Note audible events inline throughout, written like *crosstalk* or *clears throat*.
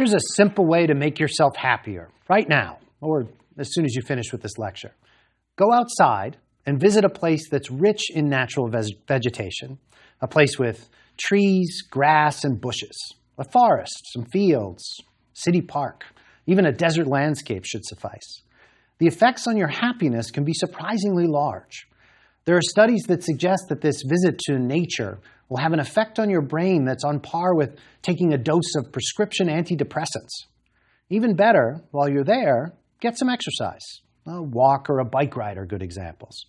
Here's a simple way to make yourself happier right now, or as soon as you finish with this lecture. Go outside and visit a place that's rich in natural vegetation, a place with trees, grass, and bushes, a forest, some fields, city park, even a desert landscape should suffice. The effects on your happiness can be surprisingly large. There are studies that suggest that this visit to nature will have an effect on your brain that's on par with taking a dose of prescription antidepressants. Even better, while you're there, get some exercise. A walk or a bike ride are good examples.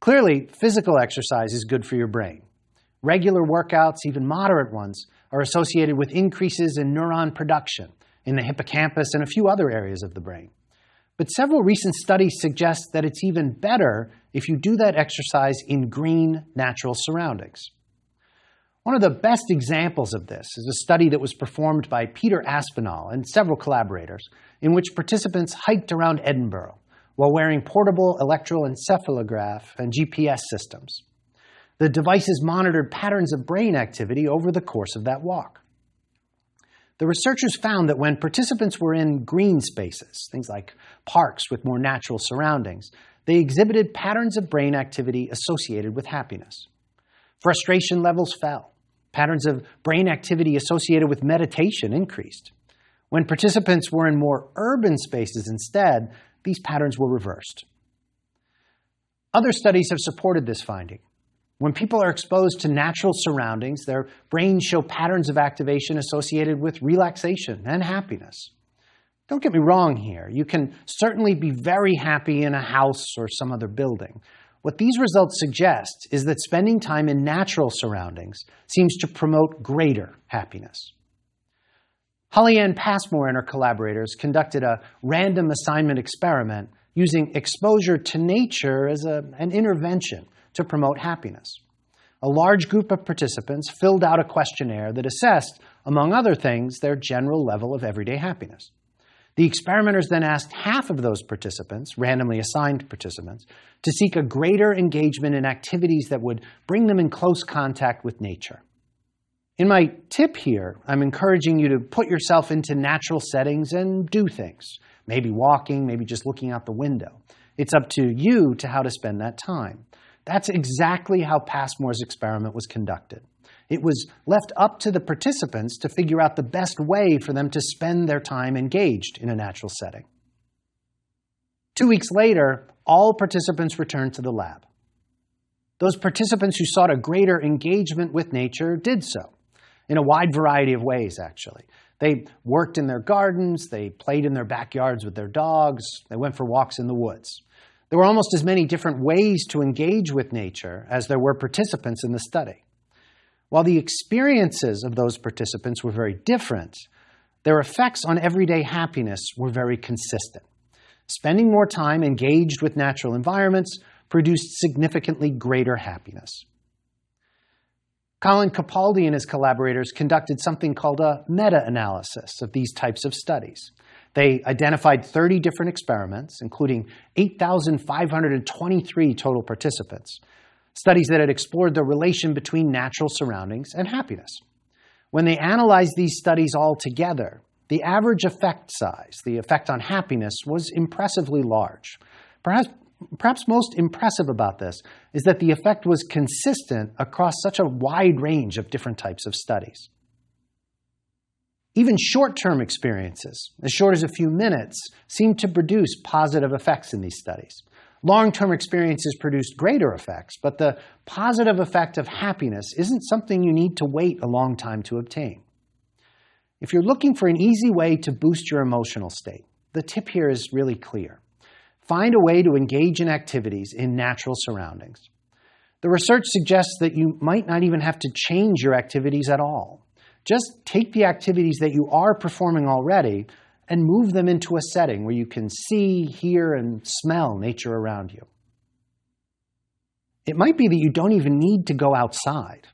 Clearly, physical exercise is good for your brain. Regular workouts, even moderate ones, are associated with increases in neuron production in the hippocampus and a few other areas of the brain. But several recent studies suggest that it's even better if you do that exercise in green, natural surroundings. One of the best examples of this is a study that was performed by Peter Aspinall and several collaborators, in which participants hiked around Edinburgh while wearing portable electroencephalograph and GPS systems. The devices monitored patterns of brain activity over the course of that walk. The researchers found that when participants were in green spaces, things like parks with more natural surroundings, they exhibited patterns of brain activity associated with happiness. Frustration levels fell. Patterns of brain activity associated with meditation increased. When participants were in more urban spaces instead, these patterns were reversed. Other studies have supported this finding. When people are exposed to natural surroundings, their brains show patterns of activation associated with relaxation and happiness. Don't get me wrong here. You can certainly be very happy in a house or some other building. What these results suggest is that spending time in natural surroundings seems to promote greater happiness. Holly-Ann Passmore and her collaborators conducted a random assignment experiment using exposure to nature as a, an intervention to promote happiness. A large group of participants filled out a questionnaire that assessed, among other things, their general level of everyday happiness. The experimenters then asked half of those participants, randomly assigned participants, to seek a greater engagement in activities that would bring them in close contact with nature. In my tip here, I'm encouraging you to put yourself into natural settings and do things. Maybe walking, maybe just looking out the window. It's up to you to how to spend that time. That's exactly how Passmore's experiment was conducted. It was left up to the participants to figure out the best way for them to spend their time engaged in a natural setting. Two weeks later, all participants returned to the lab. Those participants who sought a greater engagement with nature did so in a wide variety of ways, actually. They worked in their gardens, they played in their backyards with their dogs, they went for walks in the woods. There were almost as many different ways to engage with nature as there were participants in the study. While the experiences of those participants were very different, their effects on everyday happiness were very consistent. Spending more time engaged with natural environments produced significantly greater happiness. Colin Capaldi and his collaborators conducted something called a meta-analysis of these types of studies. They identified 30 different experiments, including 8,523 total participants, studies that had explored the relation between natural surroundings and happiness. When they analyzed these studies all together, the average effect size, the effect on happiness, was impressively large. Perhaps, perhaps most impressive about this is that the effect was consistent across such a wide range of different types of studies. Even short-term experiences, as short as a few minutes, seem to produce positive effects in these studies. Long-term experiences produced greater effects, but the positive effect of happiness isn't something you need to wait a long time to obtain. If you're looking for an easy way to boost your emotional state, the tip here is really clear. Find a way to engage in activities in natural surroundings. The research suggests that you might not even have to change your activities at all. Just take the activities that you are performing already and move them into a setting where you can see, hear, and smell nature around you. It might be that you don't even need to go outside.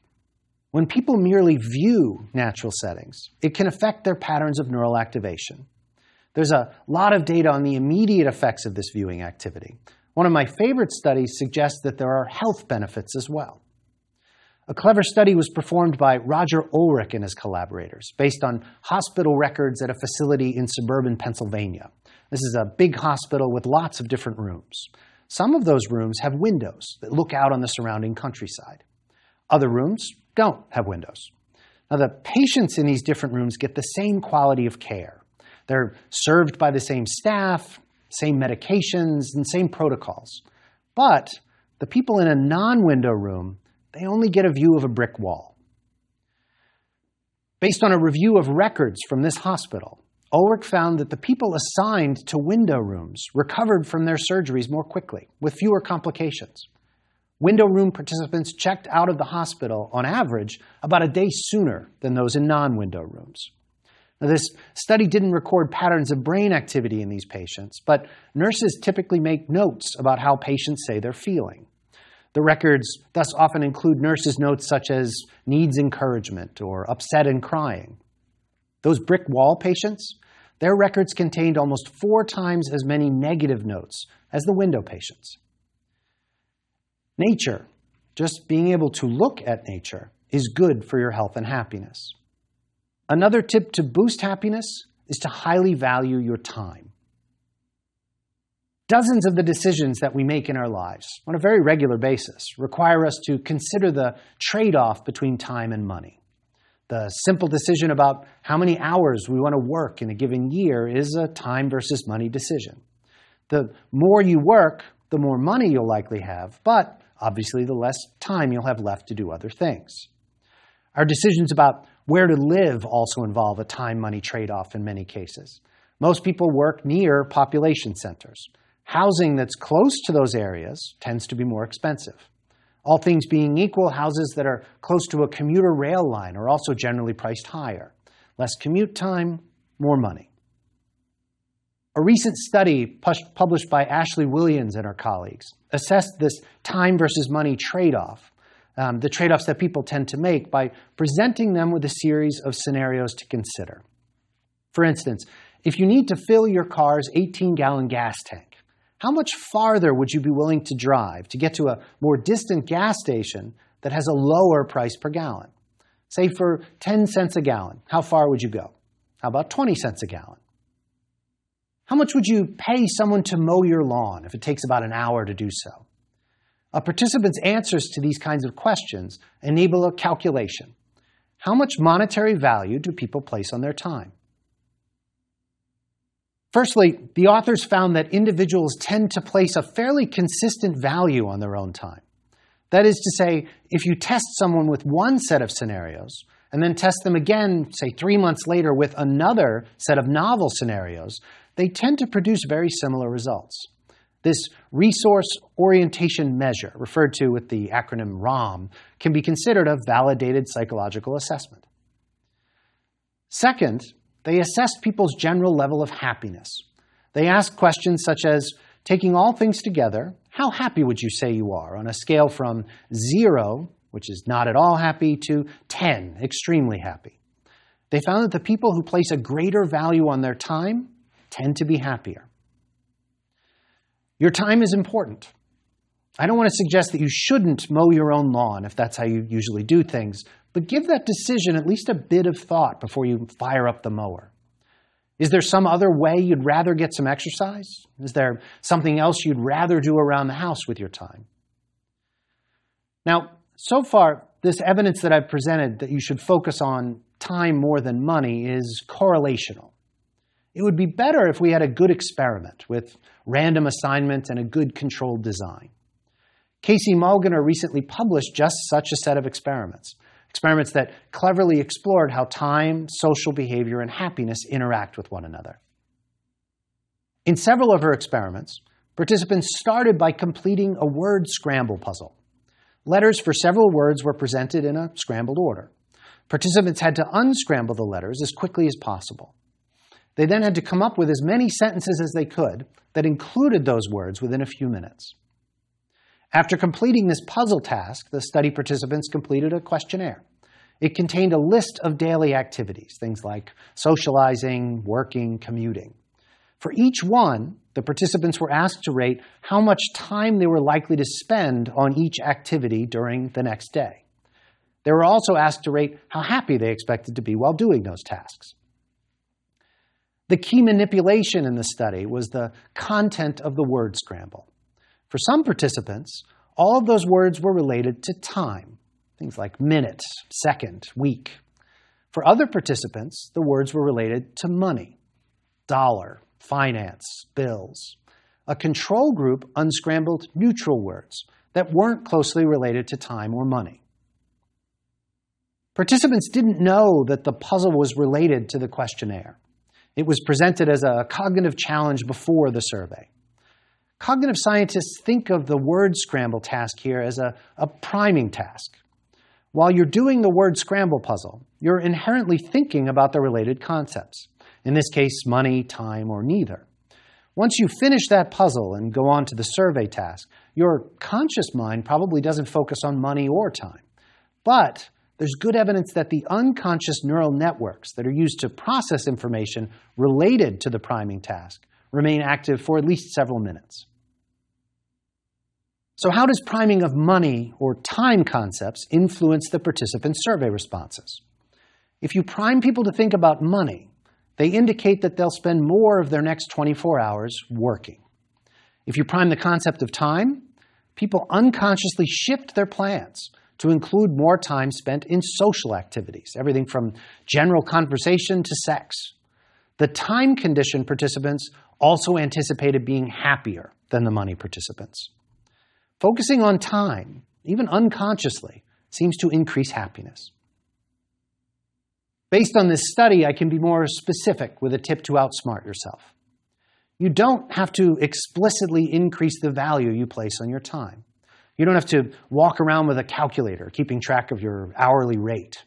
When people merely view natural settings, it can affect their patterns of neural activation. There's a lot of data on the immediate effects of this viewing activity. One of my favorite studies suggests that there are health benefits as well. A clever study was performed by Roger Ulrich and his collaborators based on hospital records at a facility in suburban Pennsylvania. This is a big hospital with lots of different rooms. Some of those rooms have windows that look out on the surrounding countryside. Other rooms don't have windows. Now, the patients in these different rooms get the same quality of care. They're served by the same staff, same medications, and same protocols. But the people in a non window room, they only get a view of a brick wall. Based on a review of records from this hospital, Ulrich found that the people assigned to window rooms recovered from their surgeries more quickly, with fewer complications. Window room participants checked out of the hospital, on average, about a day sooner than those in non window rooms. Now, this study didn't record patterns of brain activity in these patients, but nurses typically make notes about how patients say they're feeling. The records thus often include nurses' notes such as needs encouragement or upset and crying. Those brick wall patients, their records contained almost four times as many negative notes as the window patients. Nature, just being able to look at nature, is good for your health and happiness. Another tip to boost happiness is to highly value your time. Dozens of the decisions that we make in our lives on a very regular basis require us to consider the trade off between time and money. The simple decision about how many hours we want to work in a given year is a time versus money decision. The more you work, the more money you'll likely have, but obviously the less time you'll have left to do other things. Our decisions about where to live also involve a time money trade off in many cases. Most people work near population centers. Housing that's close to those areas tends to be more expensive. All things being equal, houses that are close to a commuter rail line are also generally priced higher. Less commute time, more money. A recent study published by Ashley Whillans and her colleagues assessed this time versus money trade off, um, the trade offs that people tend to make, by presenting them with a series of scenarios to consider. For instance, if you need to fill your car's 18 gallon gas tank, how much farther would you be willing to drive to get to a more distant gas station that has a lower price per gallon? Say for 10 cents a gallon, how far would you go? How about 20 cents a gallon? How much would you pay someone to mow your lawn if it takes about an hour to do so? A participant's answers to these kinds of questions enable a calculation. How much monetary value do people place on their time? Firstly, the authors found that individuals tend to place a fairly consistent value on their own time. That is to say, if you test someone with one set of scenarios and then test them again, say three months later, with another set of novel scenarios, they tend to produce very similar results. This resource orientation measure, referred to with the acronym ROM, can be considered a validated psychological assessment. Second, they assessed people's general level of happiness. They asked questions such as Taking all things together, how happy would you say you are on a scale from zero, which is not at all happy, to 10, extremely happy? They found that the people who place a greater value on their time tend to be happier. Your time is important. I don't want to suggest that you shouldn't mow your own lawn if that's how you usually do things, but give that decision at least a bit of thought before you fire up the mower. Is there some other way you'd rather get some exercise? Is there something else you'd rather do around the house with your time? Now, so far, this evidence that I've presented that you should focus on time more than money is correlational. It would be better if we had a good experiment with random assignment and a good controlled design. Casey Mogilner recently published just such a set of experiments experiments that cleverly explored how time, social behavior, and happiness interact with one another. In several of her experiments, participants started by completing a word scramble puzzle. Letters for several words were presented in a scrambled order. Participants had to unscramble the letters as quickly as possible. They then had to come up with as many sentences as they could that included those words within a few minutes. After completing this puzzle task, the study participants completed a questionnaire. It contained a list of daily activities, things like socializing, working, commuting. For each one, the participants were asked to rate how much time they were likely to spend on each activity during the next day. They were also asked to rate how happy they expected to be while doing those tasks. The key manipulation in the study was the content of the word scramble. For some participants, all of those words were related to time, things like minute, second, week. For other participants, the words were related to money, dollar, finance, bills. A control group unscrambled neutral words that weren't closely related to time or money. Participants didn't know that the puzzle was related to the questionnaire. It was presented as a cognitive challenge before the survey. Cognitive scientists think of the word scramble task here as a, a priming task. While you're doing the word scramble puzzle, you're inherently thinking about the related concepts. In this case, money, time, or neither. Once you finish that puzzle and go on to the survey task, your conscious mind probably doesn't focus on money or time. But there's good evidence that the unconscious neural networks that are used to process information related to the priming task remain active for at least several minutes. So how does priming of money or time concepts influence the participant survey responses? If you prime people to think about money, they indicate that they'll spend more of their next 24 hours working. If you prime the concept of time, people unconsciously shift their plans to include more time spent in social activities, everything from general conversation to sex. The time conditioned participants also anticipated being happier than the money participants. Focusing on time, even unconsciously, seems to increase happiness. Based on this study, I can be more specific with a tip to outsmart yourself. You don't have to explicitly increase the value you place on your time. You don't have to walk around with a calculator keeping track of your hourly rate.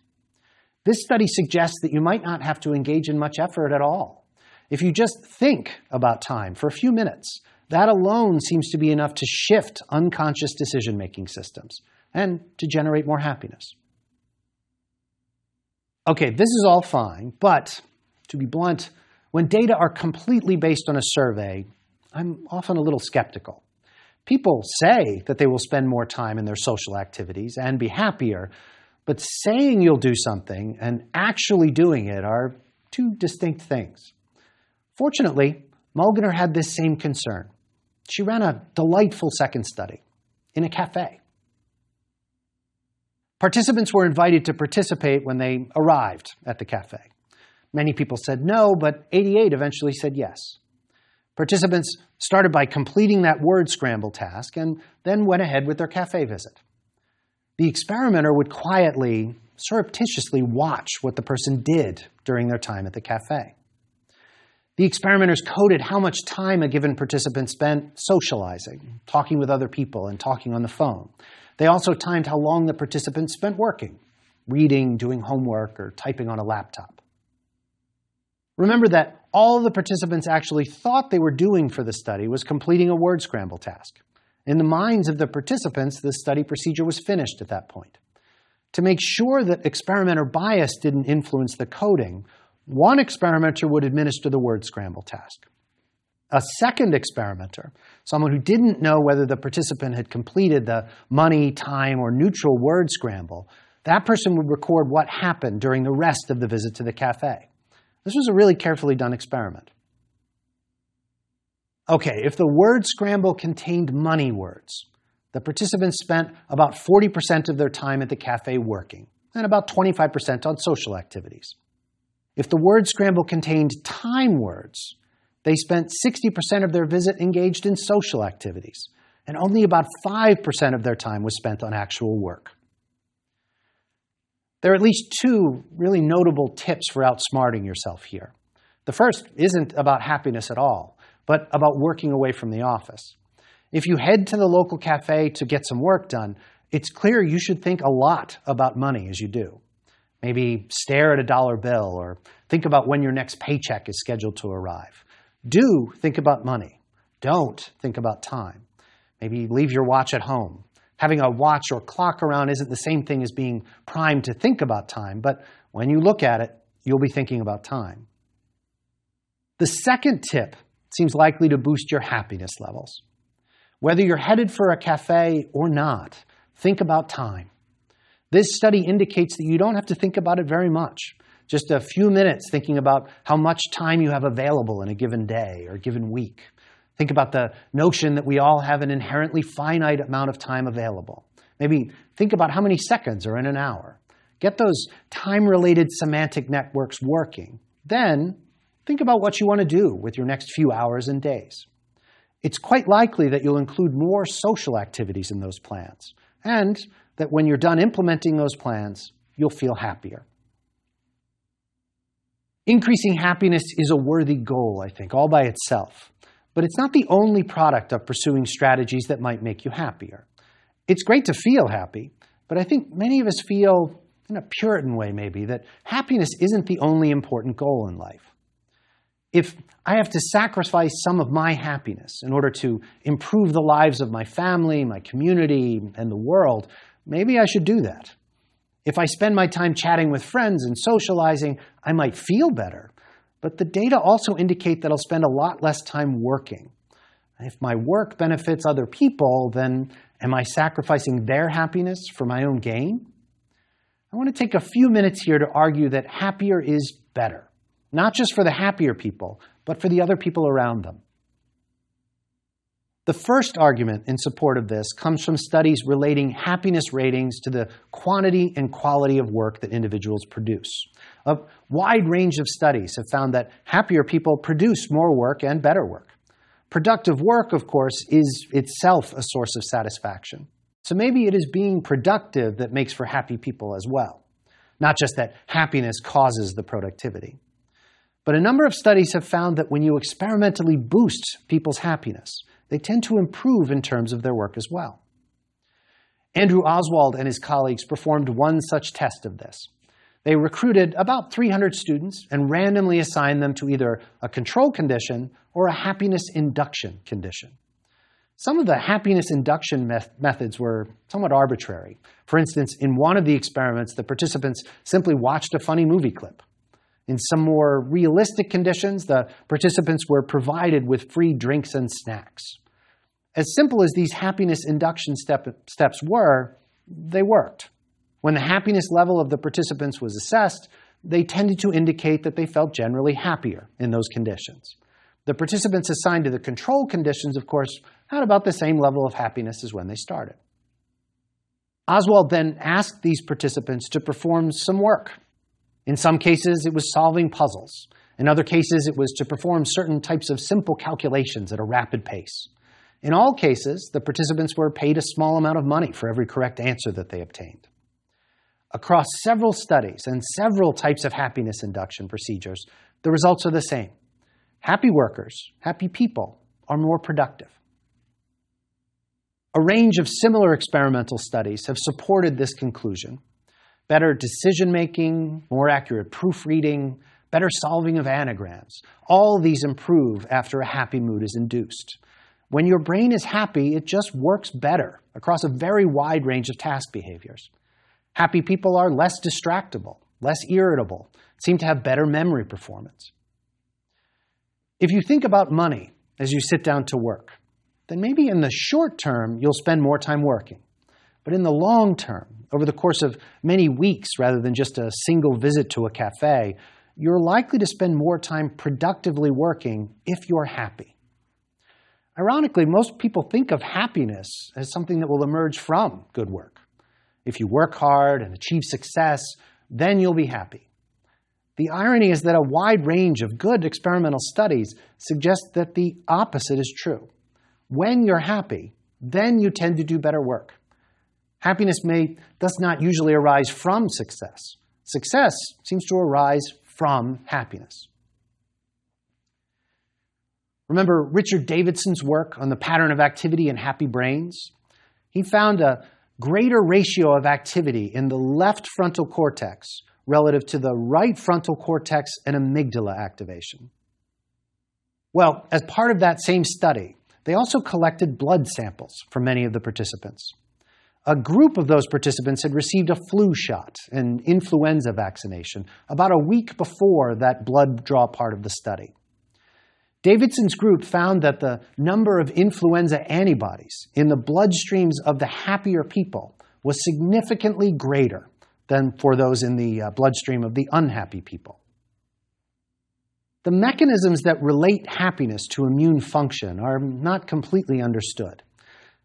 This study suggests that you might not have to engage in much effort at all. If you just think about time for a few minutes, that alone seems to be enough to shift unconscious decision-making systems and to generate more happiness. Okay, this is all fine, but to be blunt, when data are completely based on a survey, I'm often a little skeptical. People say that they will spend more time in their social activities and be happier, but saying you'll do something and actually doing it are two distinct things. Fortunately, Mogilner had this same concern. She ran a delightful second study in a cafe. Participants were invited to participate when they arrived at the cafe. Many people said no, but 88 eventually said yes. Participants started by completing that word scramble task and then went ahead with their cafe visit. The experimenter would quietly, surreptitiously watch what the person did during their time at the cafe. The experimenters coded how much time a given participant spent socializing, talking with other people, and talking on the phone. They also timed how long the participant spent working, reading, doing homework, or typing on a laptop. Remember that all the participants actually thought they were doing for the study was completing a word scramble task. In the minds of the participants, the study procedure was finished at that point. To make sure that experimenter bias didn't influence the coding, one experimenter would administer the word scramble task. A second experimenter, someone who didn't know whether the participant had completed the money, time, or neutral word scramble, that person would record what happened during the rest of the visit to the cafe. This was a really carefully done experiment. Okay, if the word scramble contained money words, the participants spent about 40% of their time at the cafe working and about 25% on social activities. If the word scramble contained time words, they spent 60% of their visit engaged in social activities, and only about 5% of their time was spent on actual work. There are at least two really notable tips for outsmarting yourself here. The first isn't about happiness at all, but about working away from the office. If you head to the local cafe to get some work done, it's clear you should think a lot about money as you do. Maybe stare at a dollar bill or think about when your next paycheck is scheduled to arrive. Do think about money. Don't think about time. Maybe leave your watch at home. Having a watch or clock around isn't the same thing as being primed to think about time, but when you look at it, you'll be thinking about time. The second tip seems likely to boost your happiness levels. Whether you're headed for a cafe or not, think about time. This study indicates that you don't have to think about it very much. Just a few minutes thinking about how much time you have available in a given day or given week. Think about the notion that we all have an inherently finite amount of time available. Maybe think about how many seconds are in an hour. Get those time-related semantic networks working. Then think about what you want to do with your next few hours and days. It's quite likely that you'll include more social activities in those plans, and that when you're done implementing those plans, you'll feel happier. Increasing happiness is a worthy goal, I think, all by itself. But it's not the only product of pursuing strategies that might make you happier. It's great to feel happy, but I think many of us feel, in a Puritan way maybe, that happiness isn't the only important goal in life. If I have to sacrifice some of my happiness in order to improve the lives of my family, my community, and the world, maybe I should do that. If I spend my time chatting with friends and socializing, I might feel better. But the data also indicate that I'll spend a lot less time working. If my work benefits other people, then am I sacrificing their happiness for my own gain? I want to take a few minutes here to argue that happier is better, not just for the happier people, but for the other people around them. The first argument in support of this comes from studies relating happiness ratings to the quantity and quality of work that individuals produce. A wide range of studies have found that happier people produce more work and better work. Productive work, of course, is itself a source of satisfaction. So maybe it is being productive that makes for happy people as well, not just that happiness causes the productivity. But a number of studies have found that when you experimentally boost people's happiness, they tend to improve in terms of their work as well. Andrew Oswald and his colleagues performed one such test of this. They recruited about 300 students and randomly assigned them to either a control condition or a happiness induction condition. Some of the happiness induction methods were somewhat arbitrary. For instance, in one of the experiments, the participants simply watched a funny movie clip. In some more realistic conditions, the participants were provided with free drinks and snacks. As simple as these happiness induction step, steps were, they worked. When the happiness level of the participants was assessed, they tended to indicate that they felt generally happier in those conditions. The participants assigned to the control conditions, of course, had about the same level of happiness as when they started. Oswald then asked these participants to perform some work in some cases, it was solving puzzles. In other cases, it was to perform certain types of simple calculations at a rapid pace. In all cases, the participants were paid a small amount of money for every correct answer that they obtained. Across several studies and several types of happiness induction procedures, the results are the same. Happy workers, happy people, are more productive. A range of similar experimental studies have supported this conclusion, better decision making, more accurate proofreading, better solving of anagrams. All these improve after a happy mood is induced. When your brain is happy, it just works better across a very wide range of task behaviors. Happy people are less distractible, less irritable, seem to have better memory performance. If you think about money as you sit down to work, then maybe in the short term you'll spend more time working. But in the long term, over the course of many weeks rather than just a single visit to a cafe, you're likely to spend more time productively working if you're happy. Ironically, most people think of happiness as something that will emerge from good work. If you work hard and achieve success, then you'll be happy. The irony is that a wide range of good experimental studies suggest that the opposite is true. When you're happy, then you tend to do better work. Happiness may does not usually arise from success. Success seems to arise from happiness. Remember Richard Davidson's work on the pattern of activity in happy brains? He found a greater ratio of activity in the left frontal cortex relative to the right frontal cortex and amygdala activation. Well, as part of that same study, they also collected blood samples from many of the participants a group of those participants had received a flu shot, an influenza vaccination, about a week before that blood draw part of the study. Davidson's group found that the number of influenza antibodies in the bloodstreams of the happier people was significantly greater than for those in the uh, bloodstream of the unhappy people. The mechanisms that relate happiness to immune function are not completely understood.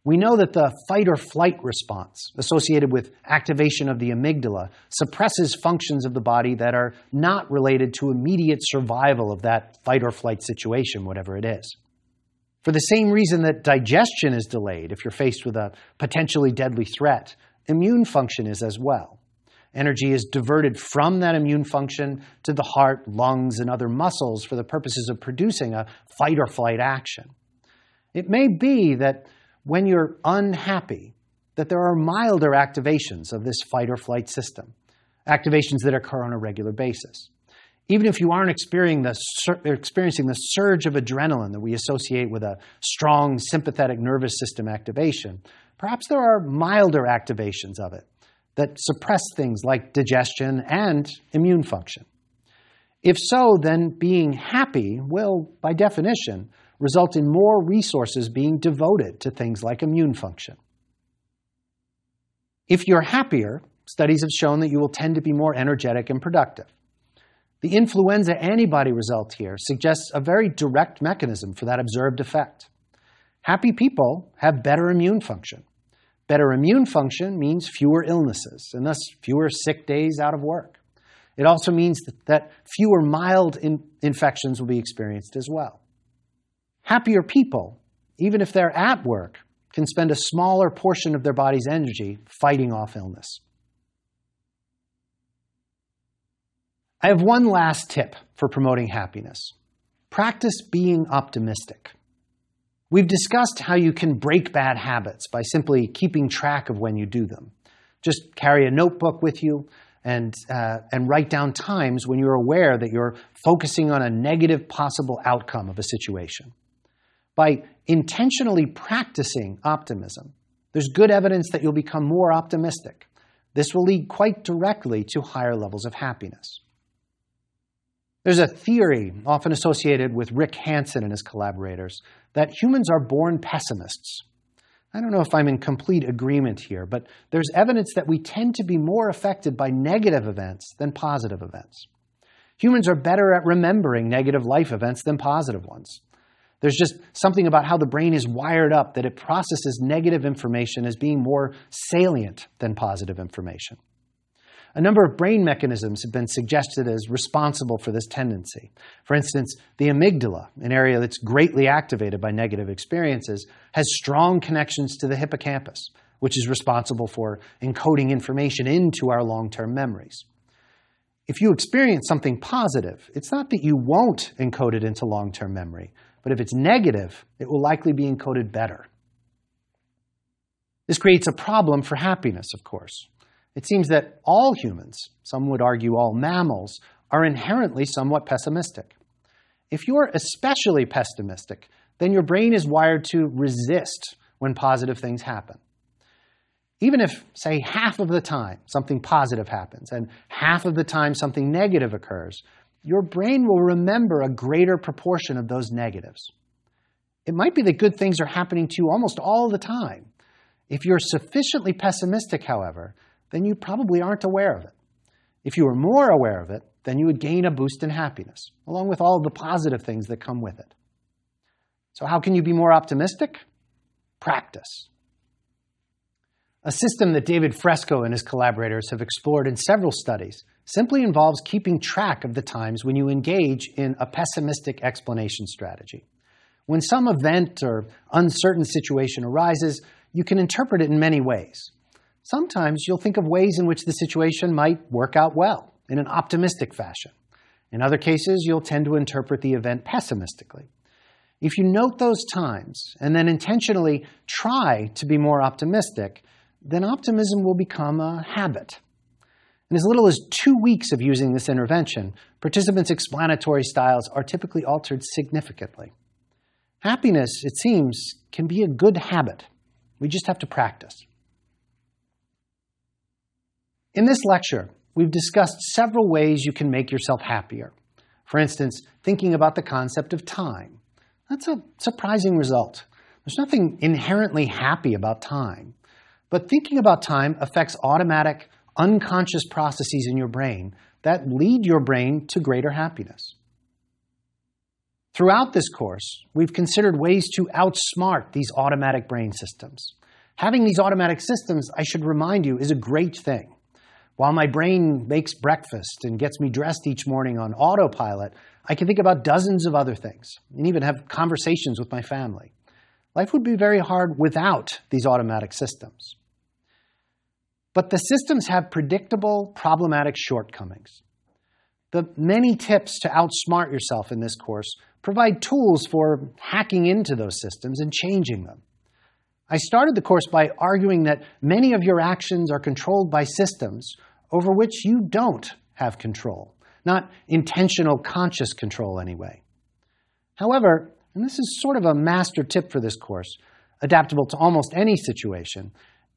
We know that the fight or flight response associated with activation of the amygdala suppresses functions of the body that are not related to immediate survival of that fight or flight situation, whatever it is. For the same reason that digestion is delayed if you're faced with a potentially deadly threat, immune function is as well. Energy is diverted from that immune function to the heart, lungs, and other muscles for the purposes of producing a fight or flight action. It may be that when you're unhappy, that there are milder activations of this fight or flight system, activations that occur on a regular basis. Even if you aren't experiencing the, experiencing the surge of adrenaline that we associate with a strong sympathetic nervous system activation, perhaps there are milder activations of it that suppress things like digestion and immune function. If so, then being happy will, by definition, result in more resources being devoted to things like immune function. If you're happier, studies have shown that you will tend to be more energetic and productive. The influenza antibody result here suggests a very direct mechanism for that observed effect. Happy people have better immune function. Better immune function means fewer illnesses, and thus fewer sick days out of work. It also means that fewer mild in infections will be experienced as well. Happier people, even if they're at work, can spend a smaller portion of their body's energy fighting off illness. I have one last tip for promoting happiness. Practice being optimistic. We've discussed how you can break bad habits by simply keeping track of when you do them. Just carry a notebook with you and, uh, and write down times when you're aware that you're focusing on a negative possible outcome of a situation by intentionally practicing optimism, there's good evidence that you'll become more optimistic. This will lead quite directly to higher levels of happiness. There's a theory often associated with Rick Hanson and his collaborators that humans are born pessimists. I don't know if I'm in complete agreement here, but there's evidence that we tend to be more affected by negative events than positive events. Humans are better at remembering negative life events than positive ones. There's just something about how the brain is wired up that it processes negative information as being more salient than positive information. A number of brain mechanisms have been suggested as responsible for this tendency. For instance, the amygdala, an area that's greatly activated by negative experiences, has strong connections to the hippocampus, which is responsible for encoding information into our long term memories. If you experience something positive, it's not that you won't encode it into long term memory, but if it's negative, it will likely be encoded better. This creates a problem for happiness, of course. It seems that all humans, some would argue all mammals, are inherently somewhat pessimistic. If you're especially pessimistic, then your brain is wired to resist when positive things happen. Even if, say, half of the time something positive happens and half of the time something negative occurs, your brain will remember a greater proportion of those negatives. It might be that good things are happening to you almost all the time. If you're sufficiently pessimistic, however, then you probably aren't aware of it. If you were more aware of it, then you would gain a boost in happiness, along with all the positive things that come with it. So, how can you be more optimistic? Practice. A system that David Fresco and his collaborators have explored in several studies simply involves keeping track of the times when you engage in a pessimistic explanation strategy. When some event or uncertain situation arises, you can interpret it in many ways. Sometimes you'll think of ways in which the situation might work out well, in an optimistic fashion. In other cases, you'll tend to interpret the event pessimistically. If you note those times and then intentionally try to be more optimistic, then optimism will become a habit. In as little as two weeks of using this intervention, participants' explanatory styles are typically altered significantly. Happiness, it seems, can be a good habit. We just have to practice. In this lecture, we've discussed several ways you can make yourself happier. For instance, thinking about the concept of time. That's a surprising result. There's nothing inherently happy about time. But thinking about time affects automatic, unconscious processes in your brain that lead your brain to greater happiness. Throughout this course, we've considered ways to outsmart these automatic brain systems. Having these automatic systems, I should remind you, is a great thing. While my brain makes breakfast and gets me dressed each morning on autopilot, I can think about dozens of other things and even have conversations with my family. Life would be very hard without these automatic systems. But the systems have predictable, problematic shortcomings. The many tips to outsmart yourself in this course provide tools for hacking into those systems and changing them. I started the course by arguing that many of your actions are controlled by systems over which you don't have control, not intentional conscious control anyway. However, and this is sort of a master tip for this course, adaptable to almost any situation,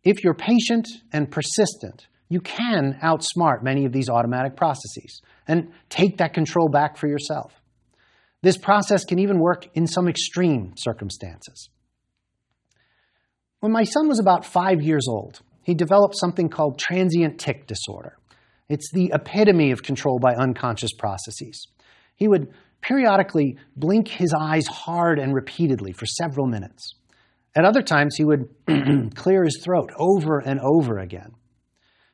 if you're patient and persistent, you can outsmart many of these automatic processes and take that control back for yourself. This process can even work in some extreme circumstances. When my son was about five years old, he developed something called transient tic disorder. It's the epitome of control by unconscious processes. He would periodically blink his eyes hard and repeatedly for several minutes. At other times, he would *clears throat* clear his throat over and over again.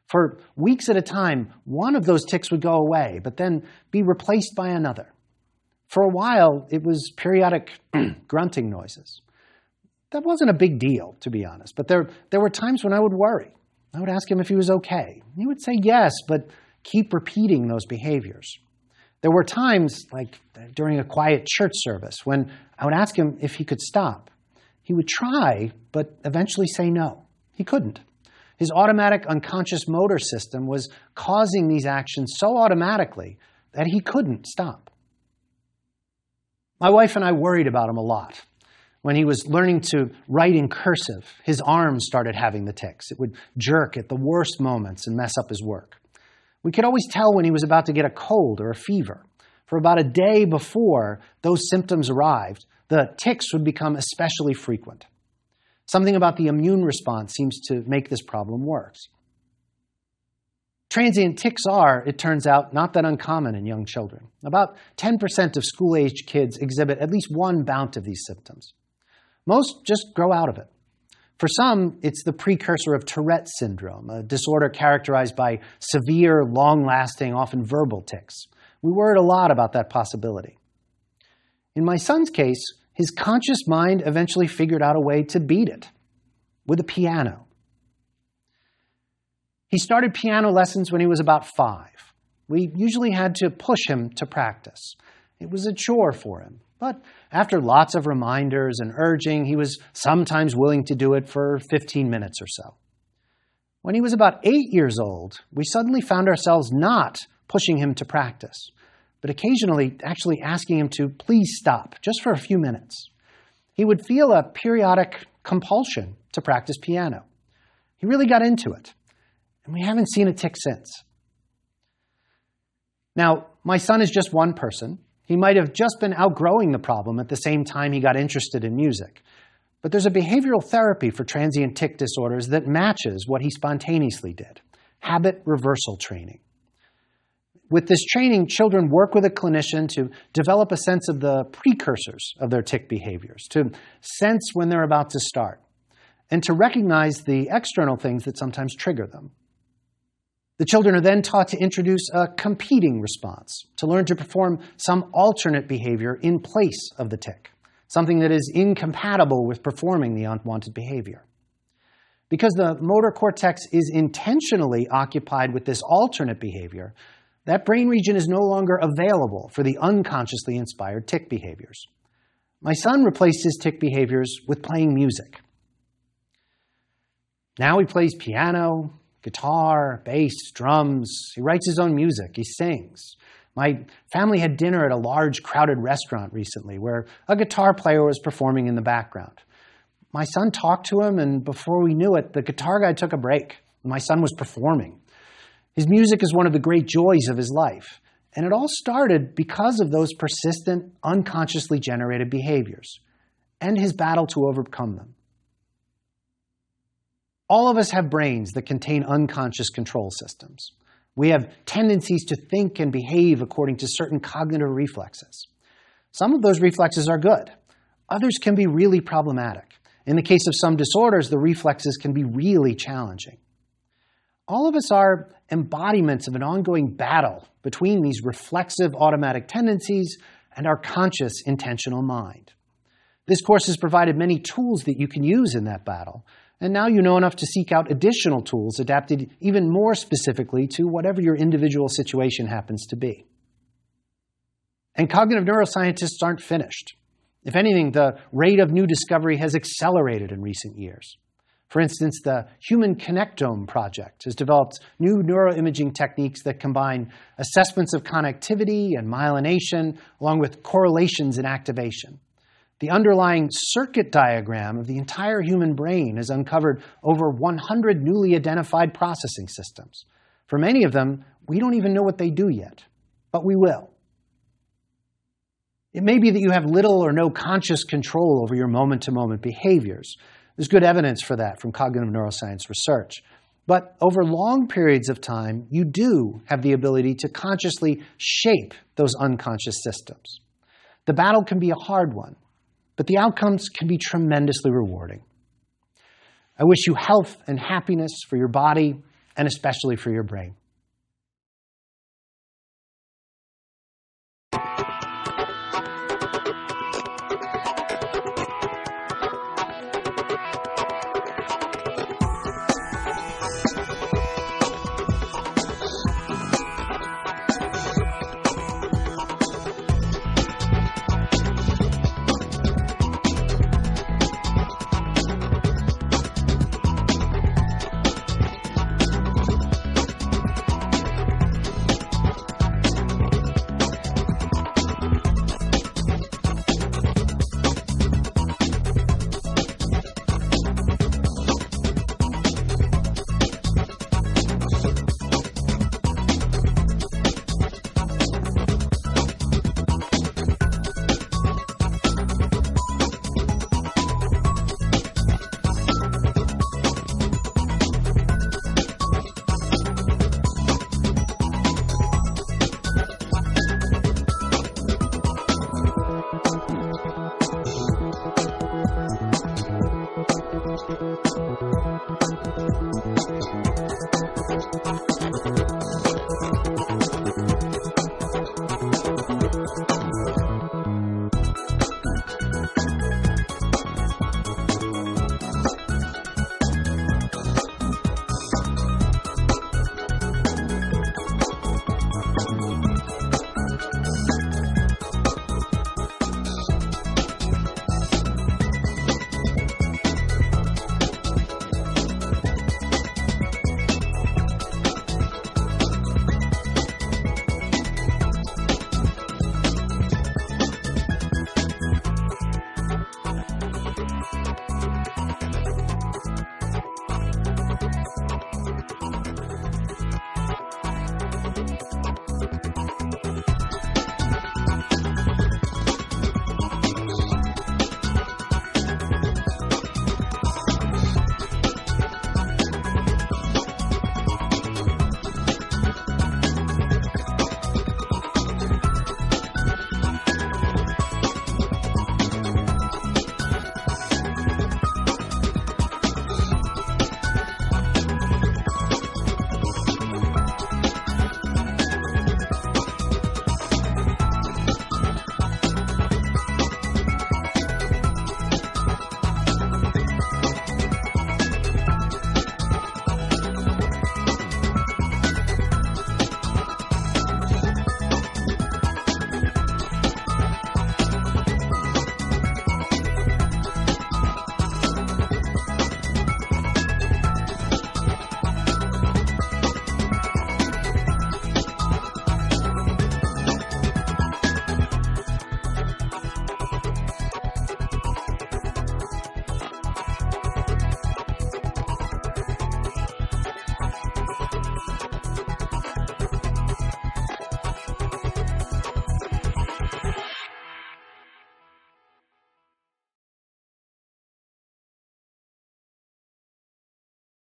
For weeks at a time, one of those ticks would go away, but then be replaced by another. For a while, it was periodic *clears throat* grunting noises. That wasn't a big deal, to be honest, but there, there were times when I would worry. I would ask him if he was okay. He would say yes, but keep repeating those behaviors. There were times, like during a quiet church service, when I would ask him if he could stop. He would try, but eventually say no. He couldn't. His automatic unconscious motor system was causing these actions so automatically that he couldn't stop. My wife and I worried about him a lot. When he was learning to write in cursive, his arms started having the tics. It would jerk at the worst moments and mess up his work. We could always tell when he was about to get a cold or a fever. For about a day before those symptoms arrived, the tics would become especially frequent. Something about the immune response seems to make this problem worse. Transient tics are, it turns out, not that uncommon in young children. About 10% of school aged kids exhibit at least one bout of these symptoms. Most just grow out of it. For some, it's the precursor of Tourette syndrome, a disorder characterized by severe, long lasting, often verbal tics. We worried a lot about that possibility. In my son's case, his conscious mind eventually figured out a way to beat it with a piano. He started piano lessons when he was about five. We usually had to push him to practice. It was a chore for him. But after lots of reminders and urging, he was sometimes willing to do it for 15 minutes or so. When he was about eight years old, we suddenly found ourselves not pushing him to practice, but occasionally actually asking him to please stop just for a few minutes. He would feel a periodic compulsion to practice piano. He really got into it, and we haven't seen a tic since. Now, my son is just one person, he might have just been outgrowing the problem at the same time he got interested in music. But there's a behavioral therapy for transient tic disorders that matches what he spontaneously did habit reversal training. With this training, children work with a clinician to develop a sense of the precursors of their tic behaviors, to sense when they're about to start, and to recognize the external things that sometimes trigger them. The children are then taught to introduce a competing response, to learn to perform some alternate behavior in place of the tic, something that is incompatible with performing the unwanted behavior. Because the motor cortex is intentionally occupied with this alternate behavior, that brain region is no longer available for the unconsciously inspired tic behaviors. My son replaced his tic behaviors with playing music. Now he plays piano, guitar, bass, drums. He writes his own music. He sings. My family had dinner at a large, crowded restaurant recently where a guitar player was performing in the background. My son talked to him, and before we knew it, the guitar guy took a break. My son was performing. His music is one of the great joys of his life. And it all started because of those persistent, unconsciously generated behaviors and his battle to overcome them. All of us have brains that contain unconscious control systems. We have tendencies to think and behave according to certain cognitive reflexes. Some of those reflexes are good. Others can be really problematic. In the case of some disorders, the reflexes can be really challenging. All of us are embodiments of an ongoing battle between these reflexive automatic tendencies and our conscious intentional mind. This course has provided many tools that you can use in that battle, and now you know enough to seek out additional tools adapted even more specifically to whatever your individual situation happens to be. And cognitive neuroscientists aren't finished. If anything, the rate of new discovery has accelerated in recent years. For instance, the Human Connectome Project has developed new neuroimaging techniques that combine assessments of connectivity and myelination, along with correlations in activation. The underlying circuit diagram of the entire human brain has uncovered over 100 newly identified processing systems. For many of them, we don't even know what they do yet, but we will. It may be that you have little or no conscious control over your moment to moment behaviors. There's good evidence for that from cognitive neuroscience research. But over long periods of time, you do have the ability to consciously shape those unconscious systems. The battle can be a hard one, but the outcomes can be tremendously rewarding. I wish you health and happiness for your body and especially for your brain.